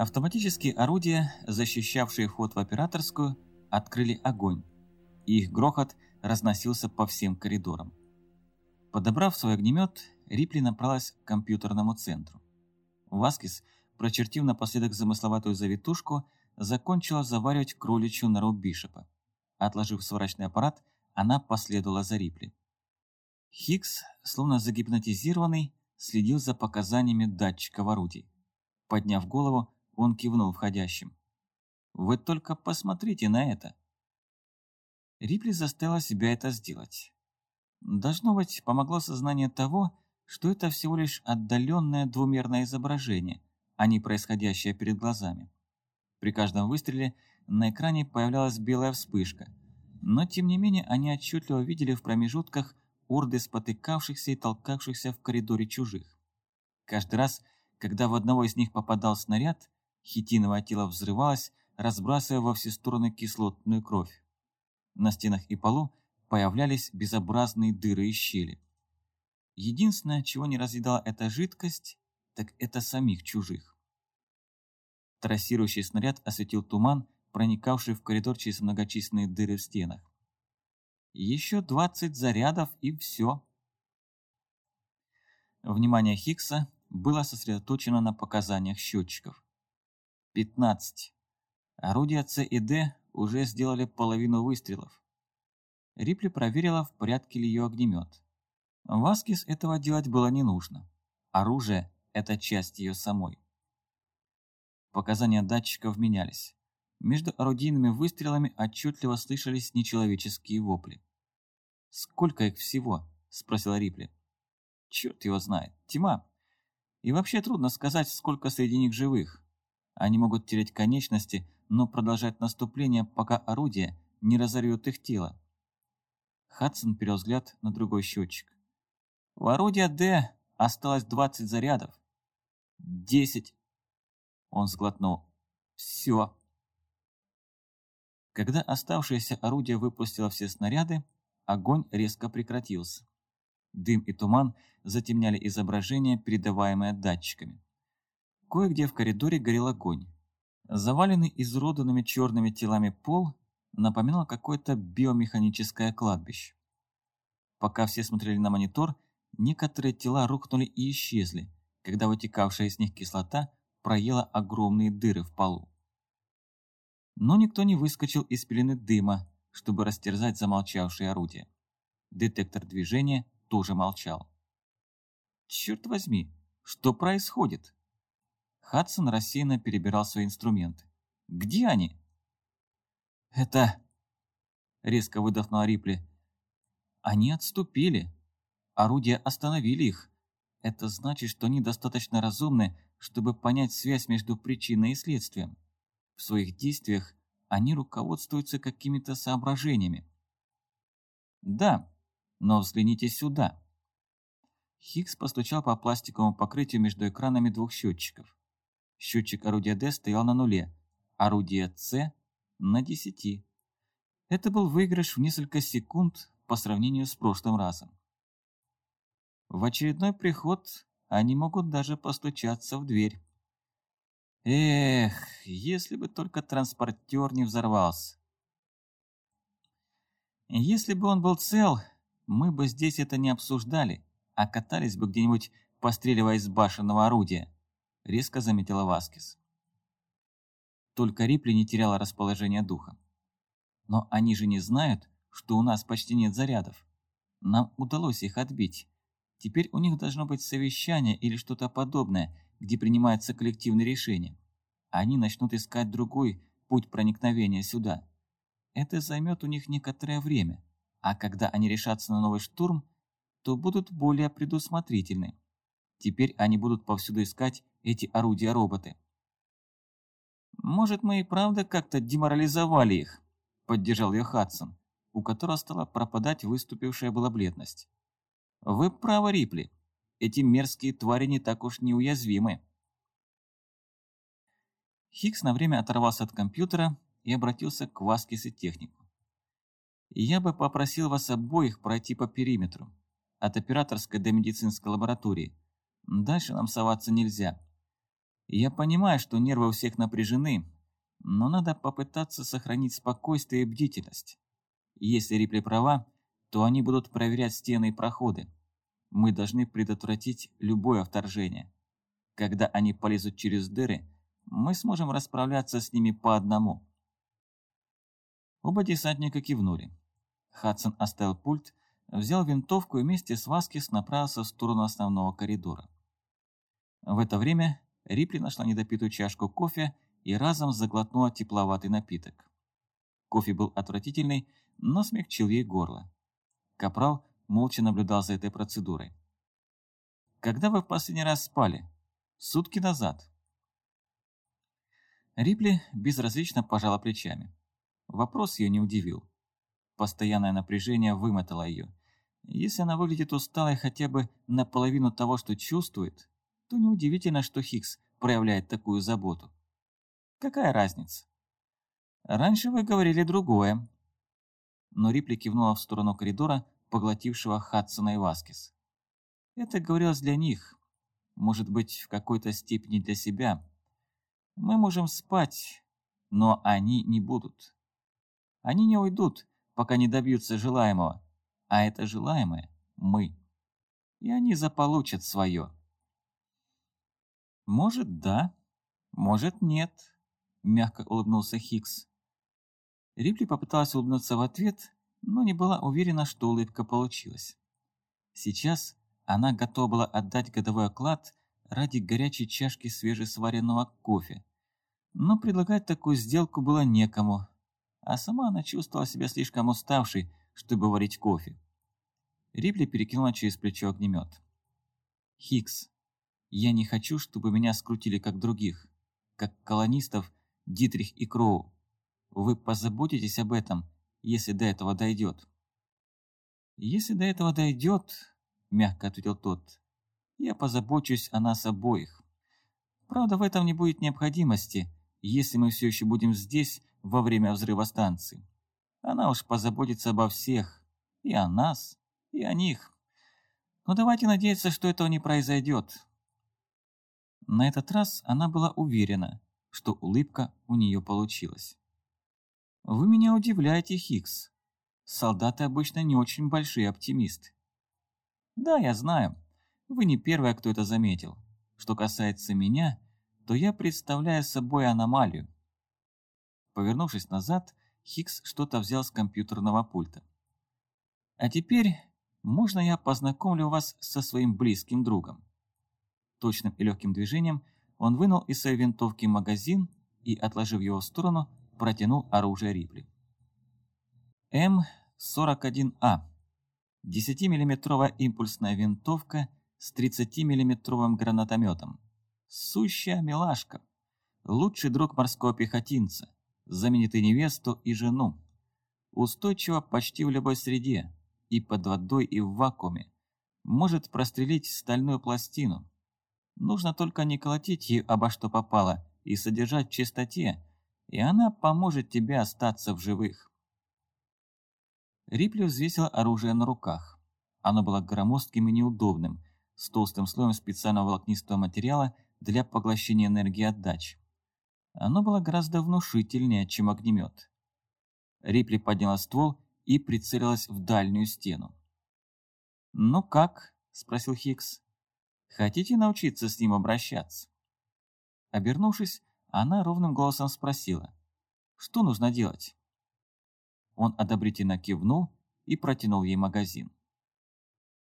Автоматические орудия, защищавшие вход в операторскую, открыли огонь, и их грохот разносился по всем коридорам. Подобрав свой огнемет, Рипли направилась к компьютерному центру. Васкис, прочертив напоследок замысловатую завитушку, закончила заваривать кроличью нору Бишопа. Отложив сварочный аппарат, она последовала за Рипли. Хикс, словно загипнотизированный, следил за показаниями датчиков орудий. Подняв голову, он кивнул входящим. «Вы только посмотрите на это!» Рипли заставила себя это сделать. Должно быть, помогло сознание того, что это всего лишь отдаленное двумерное изображение, а не происходящее перед глазами. При каждом выстреле на экране появлялась белая вспышка, но тем не менее они отчетливо видели в промежутках орды спотыкавшихся и толкавшихся в коридоре чужих. Каждый раз, когда в одного из них попадал снаряд, хитиновое тело взрывалось, разбрасывая во все стороны кислотную кровь. На стенах и полу появлялись безобразные дыры и щели. Единственное, чего не разъедала эта жидкость, так это самих чужих. Трассирующий снаряд осветил туман, проникавший в коридор через многочисленные дыры в стенах. Еще 20 зарядов и все. Внимание Хиггса было сосредоточено на показаниях счетчиков. 15. Орудия С и Д уже сделали половину выстрелов. Рипли проверила, в порядке ли ее огнемет. Васкис этого делать было не нужно. Оружие – это часть ее самой. Показания датчиков менялись. Между орудийными выстрелами отчетливо слышались нечеловеческие вопли. «Сколько их всего?» – спросила Рипли. «Черт его знает. Тьма. И вообще трудно сказать, сколько среди них живых. Они могут терять конечности, но продолжать наступление, пока орудие не разорвет их тело». Хадсон перевел взгляд на другой счетчик. «У орудия «Д» осталось 20 зарядов. Десять. Он сглотнул. «Все». Когда оставшееся орудие выпустило все снаряды, огонь резко прекратился. Дым и туман затемняли изображение, передаваемое датчиками. Кое-где в коридоре горел огонь. Заваленный изроданными черными телами пол напоминал какое-то биомеханическое кладбище. Пока все смотрели на монитор, некоторые тела рухнули и исчезли, когда вытекавшая из них кислота проела огромные дыры в полу но никто не выскочил из пелены дыма, чтобы растерзать замолчавшие орудия. Детектор движения тоже молчал. «Черт возьми, что происходит?» Хадсон рассеянно перебирал свои инструменты. «Где они?» «Это...» — резко выдохнула Рипли. «Они отступили. Орудия остановили их. Это значит, что они достаточно разумны, чтобы понять связь между причиной и следствием. В своих действиях они руководствуются какими-то соображениями. Да, но взгляните сюда. Хиггс постучал по пластиковому покрытию между экранами двух счетчиков. Счетчик орудия D стоял на нуле, орудие C на 10. Это был выигрыш в несколько секунд по сравнению с прошлым разом. В очередной приход они могут даже постучаться в дверь. Эх, если бы только транспортер не взорвался. Если бы он был цел, мы бы здесь это не обсуждали, а катались бы где-нибудь, постреливая из башенного орудия, резко заметила Васкис. Только Рипли не теряла расположение духа. Но они же не знают, что у нас почти нет зарядов. Нам удалось их отбить. Теперь у них должно быть совещание или что-то подобное, где принимаются коллективные решения. Они начнут искать другой путь проникновения сюда. Это займет у них некоторое время, а когда они решатся на новый штурм, то будут более предусмотрительны. Теперь они будут повсюду искать эти орудия-роботы. «Может, мы и правда как-то деморализовали их?» – поддержал ее Хадсон, у которого стала пропадать выступившая была бледность. «Вы правы, Рипли. Эти мерзкие твари не так уж неуязвимы». Хикс на время оторвался от компьютера и обратился к Васкис и технику. «Я бы попросил вас обоих пройти по периметру, от операторской до медицинской лаборатории. Дальше нам соваться нельзя. Я понимаю, что нервы у всех напряжены, но надо попытаться сохранить спокойствие и бдительность. Если Рипли права, то они будут проверять стены и проходы. Мы должны предотвратить любое вторжение. Когда они полезут через дыры, мы сможем расправляться с ними по одному. Оба десантника кивнули. Хадсон оставил пульт, взял винтовку и вместе с Васкис направился в сторону основного коридора. В это время Рипли нашла недопитую чашку кофе и разом заглотнула тепловатый напиток. Кофе был отвратительный, но смягчил ей горло. Капрал молча наблюдал за этой процедурой. «Когда вы в последний раз спали?» «Сутки назад». Рипли безразлично пожала плечами. Вопрос ее не удивил. Постоянное напряжение вымотало ее. Если она выглядит усталой хотя бы наполовину того, что чувствует, то неудивительно, что Хикс проявляет такую заботу. Какая разница? Раньше вы говорили другое. Но Рипли кивнула в сторону коридора, поглотившего Хадсона и Васкис. Это говорилось для них, может быть, в какой-то степени для себя. Мы можем спать, но они не будут. Они не уйдут, пока не добьются желаемого, а это желаемое – мы. И они заполучат свое. Может, да, может, нет, мягко улыбнулся Хикс. Рипли попыталась улыбнуться в ответ, но не была уверена, что улыбка получилась. Сейчас она готова была отдать годовой оклад ради горячей чашки свежесваренного кофе. Но предлагать такую сделку было некому, а сама она чувствовала себя слишком уставшей, чтобы варить кофе. Рипли перекинула через плечо огнемет. «Хикс, я не хочу, чтобы меня скрутили как других, как колонистов Дитрих и Кроу. Вы позаботитесь об этом, если до этого дойдет». «Если до этого дойдет», — мягко ответил тот, — «я позабочусь о нас обоих. Правда, в этом не будет необходимости, если мы все еще будем здесь во время взрыва станции. Она уж позаботится обо всех, и о нас, и о них. Но давайте надеяться, что этого не произойдет. На этот раз она была уверена, что улыбка у нее получилась. «Вы меня удивляете, Хикс. Солдаты обычно не очень большие оптимисты». «Да, я знаю. Вы не первая, кто это заметил. Что касается меня, то я представляю собой аномалию. Повернувшись назад, Хикс что-то взял с компьютерного пульта. «А теперь можно я познакомлю вас со своим близким другом?» Точным и легким движением он вынул из своей винтовки магазин и, отложив его в сторону, протянул оружие Рипли. М-41А. 10-миллиметровая импульсная винтовка с 30-миллиметровым гранатометом. Сущая милашка. Лучший друг морского пехотинца заменит и невесту, и жену. Устойчиво почти в любой среде, и под водой, и в вакууме. Может прострелить стальную пластину. Нужно только не колотить ее обо что попало и содержать в чистоте, и она поможет тебе остаться в живых. Рипли взвесила оружие на руках. Оно было громоздким и неудобным, с толстым слоем специального волокнистого материала для поглощения энергии отдач. Оно было гораздо внушительнее, чем огнемет. Рипли подняла ствол и прицелилась в дальнюю стену. «Ну как?» – спросил Хикс. «Хотите научиться с ним обращаться?» Обернувшись, она ровным голосом спросила. «Что нужно делать?» Он одобрительно кивнул и протянул ей магазин.